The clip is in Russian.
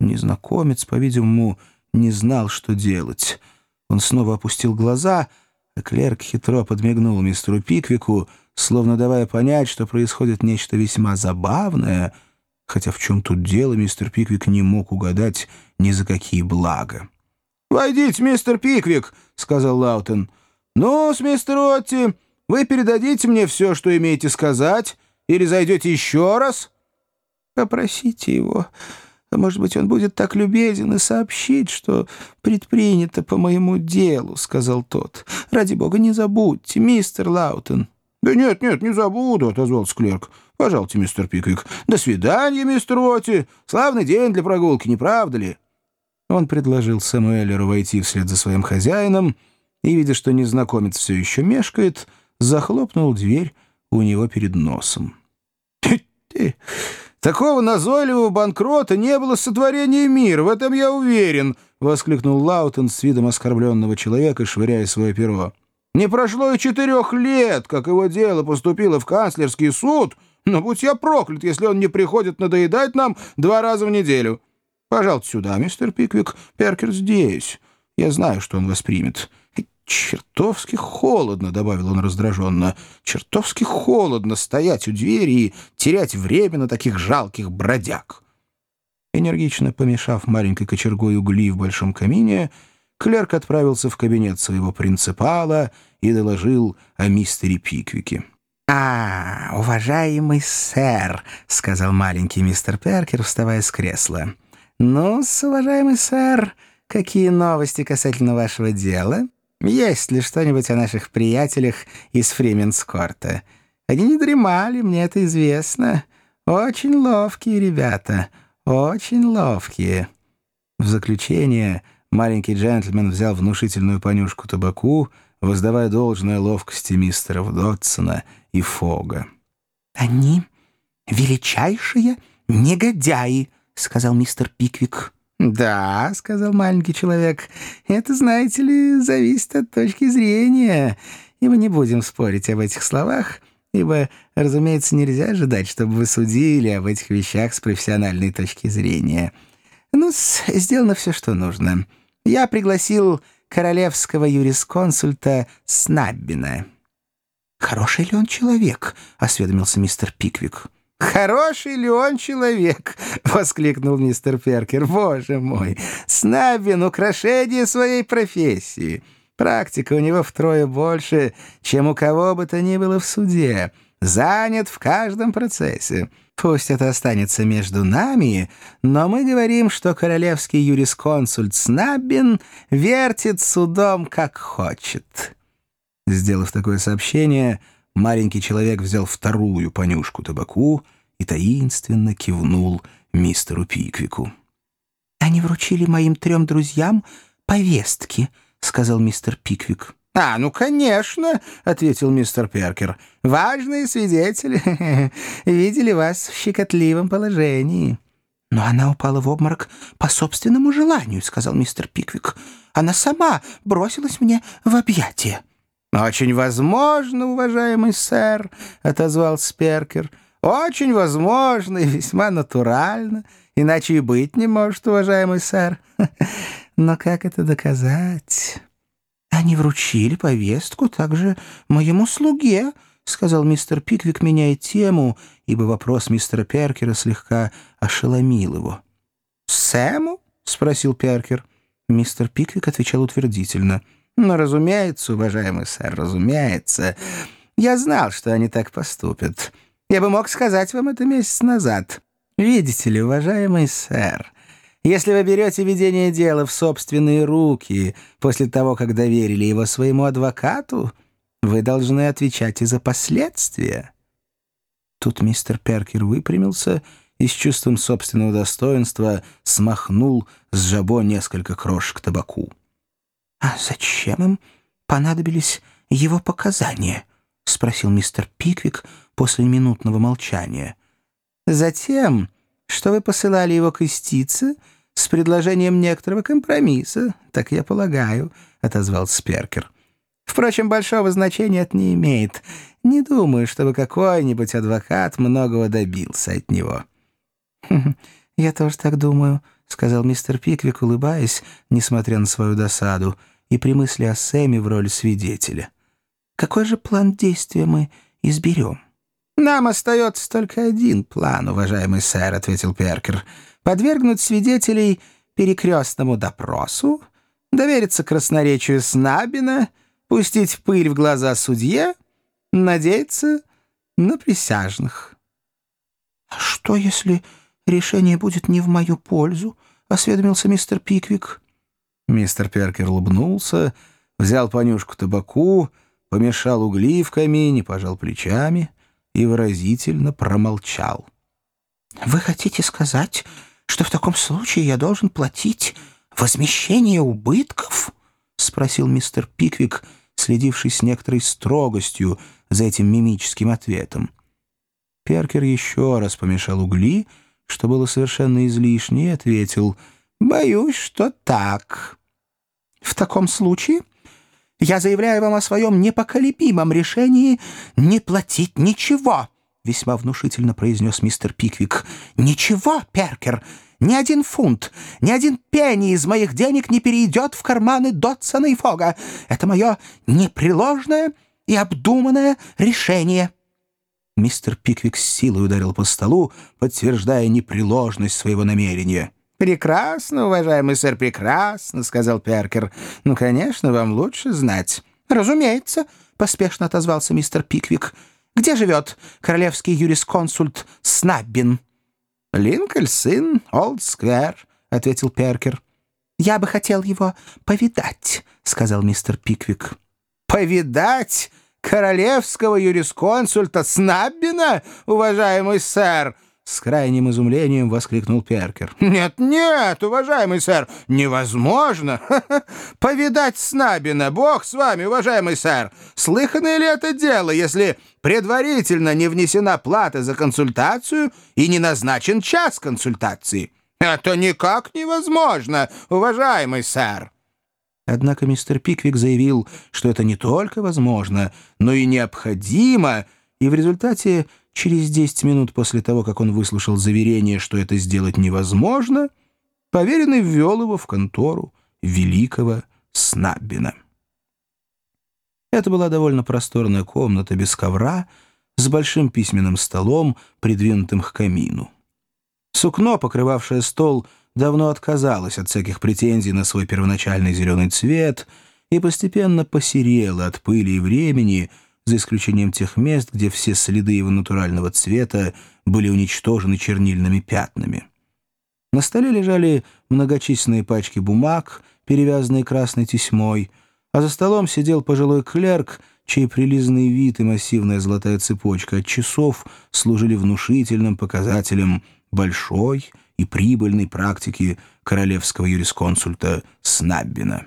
Незнакомец, по-видимому, не знал, что делать. Он снова опустил глаза, а клерк хитро подмигнул мистеру Пиквику, словно давая понять, что происходит нечто весьма забавное, хотя в чем тут дело мистер Пиквик не мог угадать ни за какие блага. «Войдите, мистер Пиквик», — сказал Лаутон. «Ну, с мистер Отти, вы передадите мне все, что имеете сказать, или зайдете еще раз?» «Попросите его. Может быть, он будет так любезен и сообщить, что предпринято по моему делу», — сказал тот. «Ради бога, не забудьте, мистер Лаутон». «Да нет, нет, не забуду», — отозвался клерк. «Пожалуйте, мистер Пиквик. До свидания, мистер Отти. Славный день для прогулки, не правда ли?» Он предложил Сэмуэлеру войти вслед за своим хозяином и, видя, что незнакомец все еще мешкает, захлопнул дверь у него перед носом. Такого назойливого банкрота не было сотворения мира, в этом я уверен!» — воскликнул Лаутен с видом оскорбленного человека, швыряя свое перо. «Не прошло и четырех лет, как его дело поступило в канцлерский суд, но будь я проклят, если он не приходит надоедать нам два раза в неделю. Пожалуйста, сюда, мистер Пиквик, Перкер здесь. Я знаю, что он воспримет». «Чертовски холодно», — добавил он раздраженно. «Чертовски холодно стоять у двери и терять время на таких жалких бродяг». Энергично помешав маленькой кочергой угли в большом камине, клерк отправился в кабинет своего принципала и доложил о мистере Пиквике. «А, уважаемый сэр», — сказал маленький мистер Перкер, вставая с кресла. ну уважаемый сэр, какие новости касательно вашего дела?» Есть ли что-нибудь о наших приятелях из Фрименскорта? Они не дремали, мне это известно. Очень ловкие ребята, очень ловкие». В заключение маленький джентльмен взял внушительную понюшку табаку, воздавая должное ловкости мистеров Дотсона и Фога. «Они величайшие негодяи», — сказал мистер Пиквик. «Да», — сказал маленький человек, — «это, знаете ли, зависит от точки зрения, и мы не будем спорить об этих словах, ибо, разумеется, нельзя ожидать, чтобы вы судили об этих вещах с профессиональной точки зрения. Ну, сделано все, что нужно. Я пригласил королевского юрисконсульта Снаббина». «Хороший ли он человек?» — осведомился мистер Пиквик. «Хороший ли он человек?» — воскликнул мистер Перкер. «Боже мой! Снабин — украшение своей профессии. Практика у него втрое больше, чем у кого бы то ни было в суде. Занят в каждом процессе. Пусть это останется между нами, но мы говорим, что королевский юрисконсульт Снабин вертит судом, как хочет». Сделав такое сообщение, маленький человек взял вторую понюшку табаку и таинственно кивнул мистеру Пиквику. «Они вручили моим трем друзьям повестки», — сказал мистер Пиквик. «А, ну, конечно», — ответил мистер Перкер. «Важные свидетели видели вас в щекотливом положении». «Но она упала в обморок по собственному желанию», — сказал мистер Пиквик. «Она сама бросилась мне в объятия». «Очень возможно, уважаемый сэр», — отозвался Перкер. «Очень возможно и весьма натурально, иначе и быть не может, уважаемый сэр. Но как это доказать?» «Они вручили повестку также моему слуге», — сказал мистер Пиквик, меняя тему, ибо вопрос мистера Перкера слегка ошеломил его. «Сэму?» — спросил Перкер. Мистер Пиквик отвечал утвердительно — «Ну, разумеется, уважаемый сэр, разумеется. Я знал, что они так поступят. Я бы мог сказать вам это месяц назад. Видите ли, уважаемый сэр, если вы берете ведение дела в собственные руки после того, как доверили его своему адвокату, вы должны отвечать и за последствия». Тут мистер Перкер выпрямился и с чувством собственного достоинства смахнул с жабо несколько крошек табаку. «А зачем им понадобились его показания?» — спросил мистер Пиквик после минутного молчания. «Затем, что вы посылали его к истице с предложением некоторого компромисса, так я полагаю», — отозвался Сперкер. «Впрочем, большого значения это не имеет. Не думаю, чтобы какой-нибудь адвокат многого добился от него». я тоже так думаю», — сказал мистер Пиквик, улыбаясь, несмотря на свою досаду, и при мысли о Сэме в роли свидетеля. «Какой же план действия мы изберем?» «Нам остается только один план, уважаемый сэр», — ответил Перкер. «Подвергнуть свидетелей перекрестному допросу, довериться красноречию Снабина, пустить пыль в глаза судье, надеяться на присяжных». «А что, если решение будет не в мою пользу?» — осведомился мистер Пиквик. Мистер Перкер улыбнулся, взял понюшку табаку, помешал угли в камине, пожал плечами и выразительно промолчал. «Вы хотите сказать, что в таком случае я должен платить возмещение убытков?» — спросил мистер Пиквик, следивший с некоторой строгостью за этим мимическим ответом. Перкер еще раз помешал угли, что было совершенно излишне, и ответил «Боюсь, что так». «В таком случае я заявляю вам о своем непоколебимом решении не платить ничего», — весьма внушительно произнес мистер Пиквик. «Ничего, Перкер, ни один фунт, ни один пенни из моих денег не перейдет в карманы Дотсона и Фога. Это мое непреложное и обдуманное решение». Мистер Пиквик с силой ударил по столу, подтверждая непреложность своего намерения. «Прекрасно, уважаемый сэр, прекрасно», — сказал Перкер. «Ну, конечно, вам лучше знать». «Разумеется», — поспешно отозвался мистер Пиквик. «Где живет королевский юрисконсульт Снаббин?» «Линкольн, Олд-сквер», — ответил Перкер. «Я бы хотел его повидать», — сказал мистер Пиквик. «Повидать?» Королевского юрисконсульта Снаббина, уважаемый сэр!» С крайним изумлением воскликнул Перкер. «Нет, нет, уважаемый сэр, невозможно! Повидать Снабина, бог с вами, уважаемый сэр! Слыханное ли это дело, если предварительно не внесена плата за консультацию и не назначен час консультации? Это никак невозможно, уважаемый сэр!» Однако мистер Пиквик заявил, что это не только возможно, но и необходимо, и в результате, через 10 минут после того, как он выслушал заверение, что это сделать невозможно, поверенный ввел его в контору великого Снаббина. Это была довольно просторная комната без ковра, с большим письменным столом, придвинутым к камину. Сукно, покрывавшее стол, давно отказалась от всяких претензий на свой первоначальный зеленый цвет и постепенно посерела от пыли и времени, за исключением тех мест, где все следы его натурального цвета были уничтожены чернильными пятнами. На столе лежали многочисленные пачки бумаг, перевязанные красной тесьмой, а за столом сидел пожилой клерк, чей прилизанный вид и массивная золотая цепочка от часов служили внушительным показателем большой, и прибыльной практики королевского юрисконсульта Снаббина.